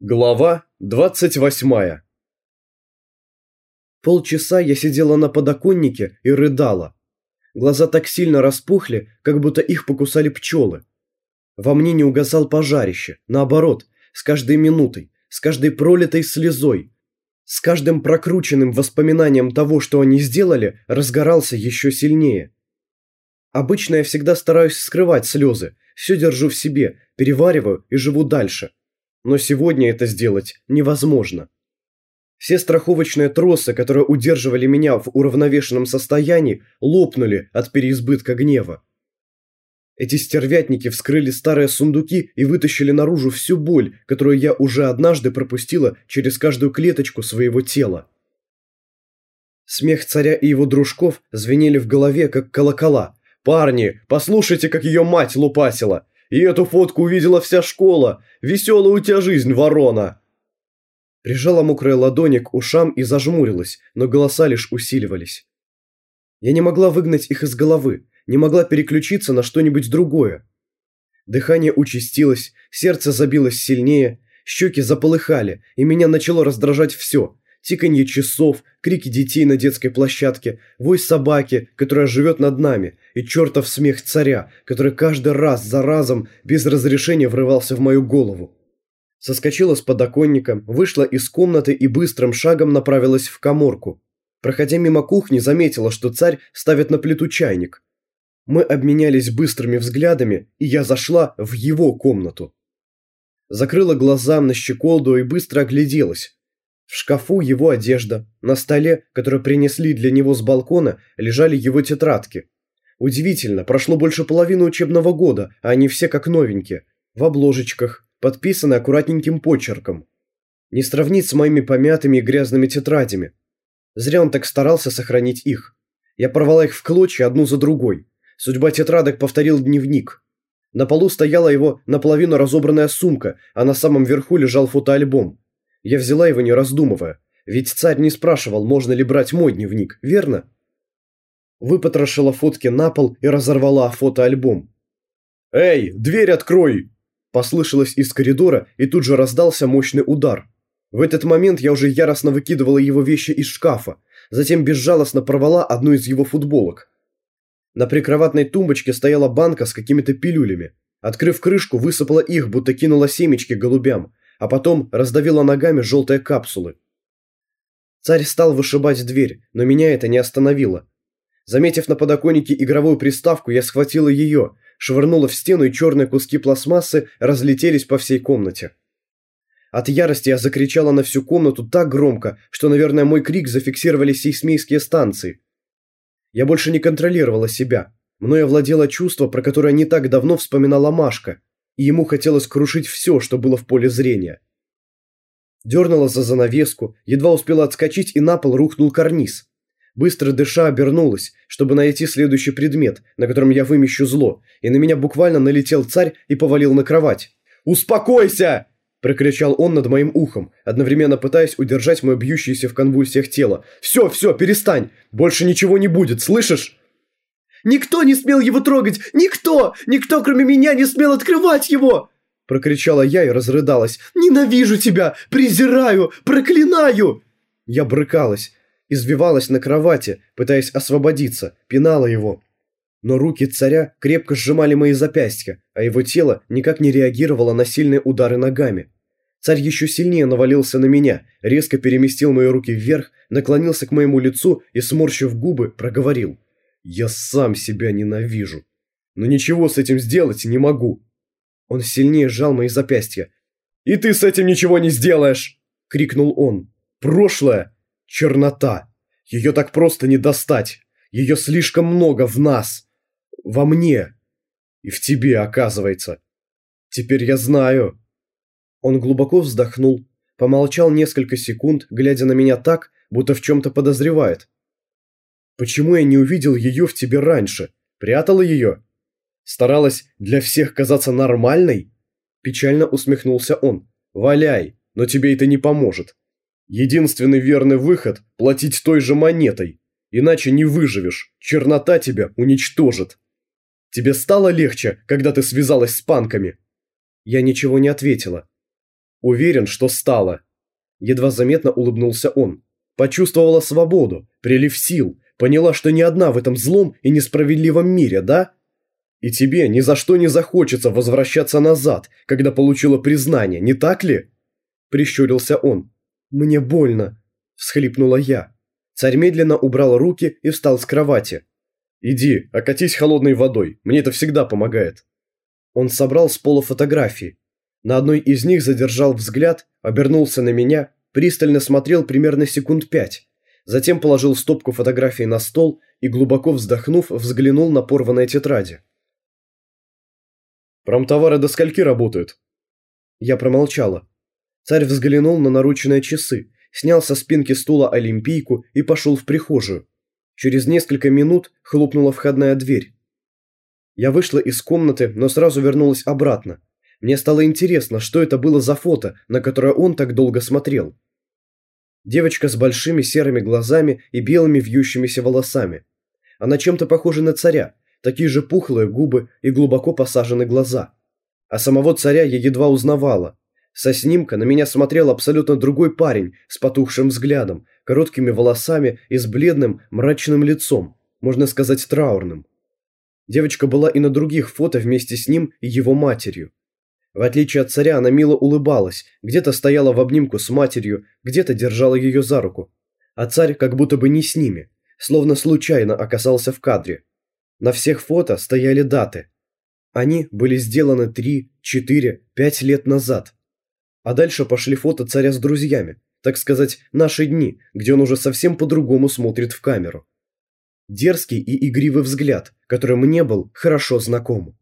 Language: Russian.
Глава двадцать восьмая Полчаса я сидела на подоконнике и рыдала. Глаза так сильно распухли, как будто их покусали пчелы. Во мне не угасал пожарище, наоборот, с каждой минутой, с каждой пролитой слезой, с каждым прокрученным воспоминанием того, что они сделали, разгорался еще сильнее. Обычно я всегда стараюсь скрывать слезы, все держу в себе, перевариваю и живу дальше. Но сегодня это сделать невозможно. Все страховочные тросы, которые удерживали меня в уравновешенном состоянии, лопнули от переизбытка гнева. Эти стервятники вскрыли старые сундуки и вытащили наружу всю боль, которую я уже однажды пропустила через каждую клеточку своего тела. Смех царя и его дружков звенели в голове, как колокола. «Парни, послушайте, как ее мать лупасила! И эту фотку увидела вся школа! Веселая у тебя жизнь, ворона!» Прижала мокрые ладони к ушам и зажмурилась, но голоса лишь усиливались. Я не могла выгнать их из головы, не могла переключиться на что-нибудь другое. Дыхание участилось, сердце забилось сильнее, щеки заполыхали, и меня начало раздражать все. Тиканье часов, крики детей на детской площадке, вой собаки, которая живет над нами, и чертов смех царя, который каждый раз за разом без разрешения врывался в мою голову. Соскочила с подоконника, вышла из комнаты и быстрым шагом направилась в коморку. Проходя мимо кухни, заметила, что царь ставит на плиту чайник. Мы обменялись быстрыми взглядами, и я зашла в его комнату. Закрыла глаза на щеколду и быстро огляделась. В шкафу его одежда, на столе, который принесли для него с балкона, лежали его тетрадки. Удивительно, прошло больше половины учебного года, а они все как новенькие, в обложечках, подписаны аккуратненьким почерком. Не сравнить с моими помятыми и грязными тетрадями. Зря он так старался сохранить их. Я порвала их в клочья одну за другой. Судьба тетрадок повторил дневник. На полу стояла его наполовину разобранная сумка, а на самом верху лежал фотоальбом. Я взяла его не раздумывая, ведь царь не спрашивал, можно ли брать мой дневник, верно? Выпотрошила фотки на пол и разорвала фотоальбом. «Эй, дверь открой!» Послышалось из коридора, и тут же раздался мощный удар. В этот момент я уже яростно выкидывала его вещи из шкафа, затем безжалостно порвала одну из его футболок. На прикроватной тумбочке стояла банка с какими-то пилюлями. Открыв крышку, высыпала их, будто кинула семечки голубям, а потом раздавила ногами желтые капсулы. Царь стал вышибать дверь, но меня это не остановило. Заметив на подоконнике игровую приставку, я схватила ее, швырнула в стену, и черные куски пластмассы разлетелись по всей комнате. От ярости я закричала на всю комнату так громко, что, наверное, мой крик зафиксировали сейсмейские станции – я больше не контролировала себя. Мною овладело чувство, про которое не так давно вспоминала Машка, и ему хотелось крушить все, что было в поле зрения. Дернула за занавеску, едва успела отскочить, и на пол рухнул карниз. Быстро дыша обернулась, чтобы найти следующий предмет, на котором я вымещу зло, и на меня буквально налетел царь и повалил на кровать. «Успокойся!» – прокричал он над моим ухом, одновременно пытаясь удержать мое бьющееся в конвульсиях тело. «Все, все, перестань! Больше ничего не будет, слышишь?» «Никто не смел его трогать! Никто! Никто, кроме меня, не смел открывать его!» Прокричала я и разрыдалась. «Ненавижу тебя! Презираю! Проклинаю!» Я брыкалась, извивалась на кровати, пытаясь освободиться, пинала его, но руки царя крепко сжимали мои запястья, а его тело никак не реагировало на сильные удары ногами. Царь еще сильнее навалился на меня, резко переместил мои руки вверх, наклонился к моему лицу и, сморщив губы, проговорил. «Я сам себя ненавижу. Но ничего с этим сделать не могу». Он сильнее сжал мои запястья. «И ты с этим ничего не сделаешь!» – крикнул он. «Прошлое – чернота. Ее так просто не достать. Ее слишком много в нас. Во мне. И в тебе, оказывается. Теперь я знаю. Он глубоко вздохнул, помолчал несколько секунд, глядя на меня так, будто в чем-то подозревает. Почему я не увидел ее в тебе раньше? Прятала ее? Старалась для всех казаться нормальной? Печально усмехнулся он. Валяй, но тебе это не поможет. Единственный верный выход – платить той же монетой. Иначе не выживешь, чернота тебя уничтожит. Тебе стало легче, когда ты связалась с панками?» Я ничего не ответила. Уверен, что стало. Едва заметно улыбнулся он. Почувствовала свободу, прилив сил, поняла, что не одна в этом злом и несправедливом мире, да? И тебе ни за что не захочется возвращаться назад, когда получила признание, не так ли? Прищурился он. Мне больно, всхлипнула я. Царь медленно убрал руки и встал с кровати. «Иди, окатись холодной водой, мне это всегда помогает». Он собрал с пола фотографии. На одной из них задержал взгляд, обернулся на меня, пристально смотрел примерно секунд пять. Затем положил стопку фотографий на стол и, глубоко вздохнув, взглянул на порванные тетради. «Промтовары до скольки работают?» Я промолчала. Царь взглянул на наручные часы, снял со спинки стула олимпийку и пошел в прихожую. Через несколько минут хлопнула входная дверь. Я вышла из комнаты, но сразу вернулась обратно. Мне стало интересно, что это было за фото, на которое он так долго смотрел. Девочка с большими серыми глазами и белыми вьющимися волосами. Она чем-то похожа на царя, такие же пухлые губы и глубоко посажены глаза. А самого царя я едва узнавала. Со снимка на меня смотрел абсолютно другой парень с потухшим взглядом, короткими волосами и с бледным, мрачным лицом, можно сказать, траурным. Девочка была и на других фото вместе с ним и его матерью. В отличие от царя, она мило улыбалась, где-то стояла в обнимку с матерью, где-то держала ее за руку. А царь как будто бы не с ними, словно случайно оказался в кадре. На всех фото стояли даты. Они были сделаны 3, 4, 5 лет назад. А дальше пошли фото царя с друзьями, так сказать, наши дни, где он уже совсем по-другому смотрит в камеру. Дерзкий и игривый взгляд, который мне был хорошо знаком.